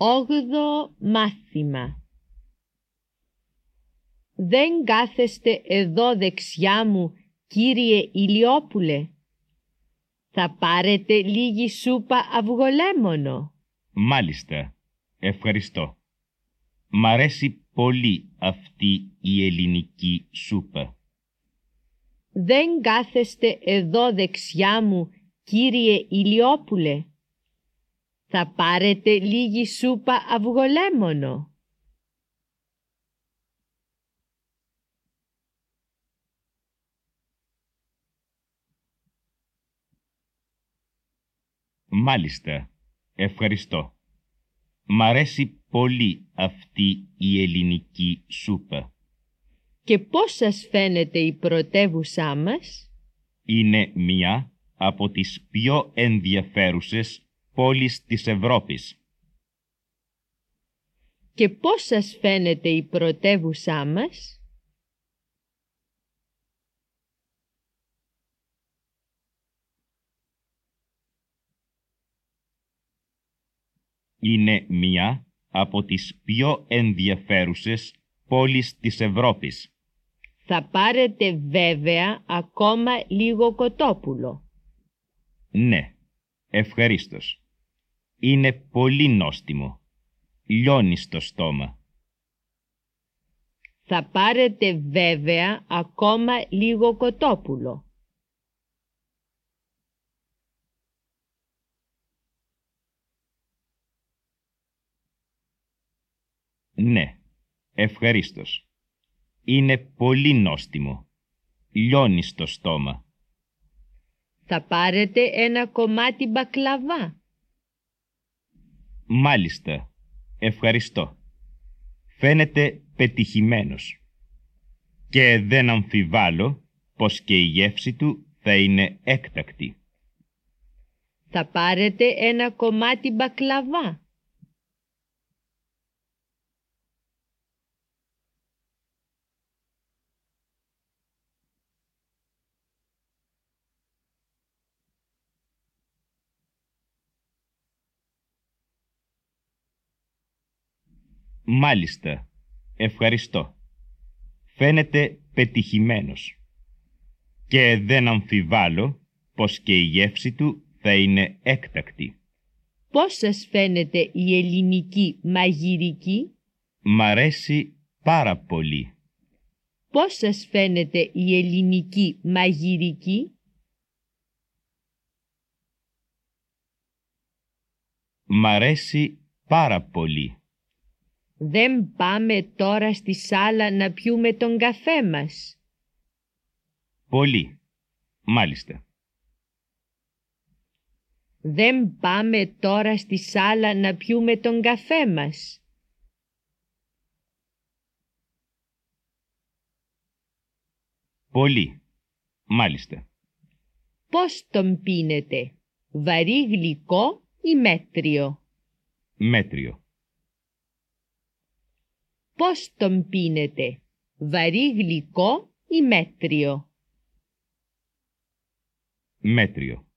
Όγδο μάθημα Δεν κάθεστε εδώ δεξιά μου, κύριε Ηλιόπουλε. Θα πάρετε λίγη σούπα αυγολέμονο. Μάλιστα. Ευχαριστώ. Μ' αρέσει πολύ αυτή η ελληνική σούπα. Δεν κάθεστε εδώ δεξιά μου, κύριε Ηλιόπουλε. Θα πάρετε λίγη σούπα αυγολέμονο. Μάλιστα. Ευχαριστώ. Μ' αρέσει πολύ αυτή η ελληνική σούπα. Και πώς σας φαίνεται η πρωτεύουσά μας; Είναι μία από τις πιο ενδιαφέρουσες πόλεις της Ευρώπης. Και πώς σας φαίνεται η πρωτεύουσά μας; Είναι μία από τις πιο ενδιαφέρουσες πόλεις της Ευρώπης. Θα πάρετε βέβαια ακόμα λίγο κοτόπουλο. Ναι, ευχαρίστως. Είναι πολύ νόστιμο. Λιώνει στο στόμα. Θα πάρετε βέβαια ακόμα λίγο κοτόπουλο. Ναι, ευχαρίστως. Είναι πολύ νόστιμο. Λιώνει στο στόμα. Θα πάρετε ένα κομμάτι μπακλαβά. Μάλιστα. Ευχαριστώ. Φαίνεται πετυχημένος. Και δεν αμφιβάλλω πως και η γεύση του θα είναι έκτακτη. Θα πάρετε ένα κομμάτι μπακλαβά. Μάλιστα. Ευχαριστώ. Φαίνεται πετυχημένος. Και δεν αμφιβάλλω πως και η γεύση του θα είναι έκτακτη. Πώς σας φαίνεται η ελληνική μαγειρική; Μ' αρέσει πάρα πολύ. Πώς σας φαίνεται η ελληνική μαγειρική; Μ' αρέσει πάρα πολύ. Δεν πάμε τώρα στη σάλα να πιούμε τον καφέ μας. Πολύ. Μάλιστα. Δεν πάμε τώρα στη σάλα να πιούμε τον καφέ μας. Πολύ. Μάλιστα. Πώς τον πίνετε, βαρύ γλυκό ή μέτριο; Μέτριο. Πώς τον πίνετε, βαρύ γλυκό ή μέτριο; Μέτριο.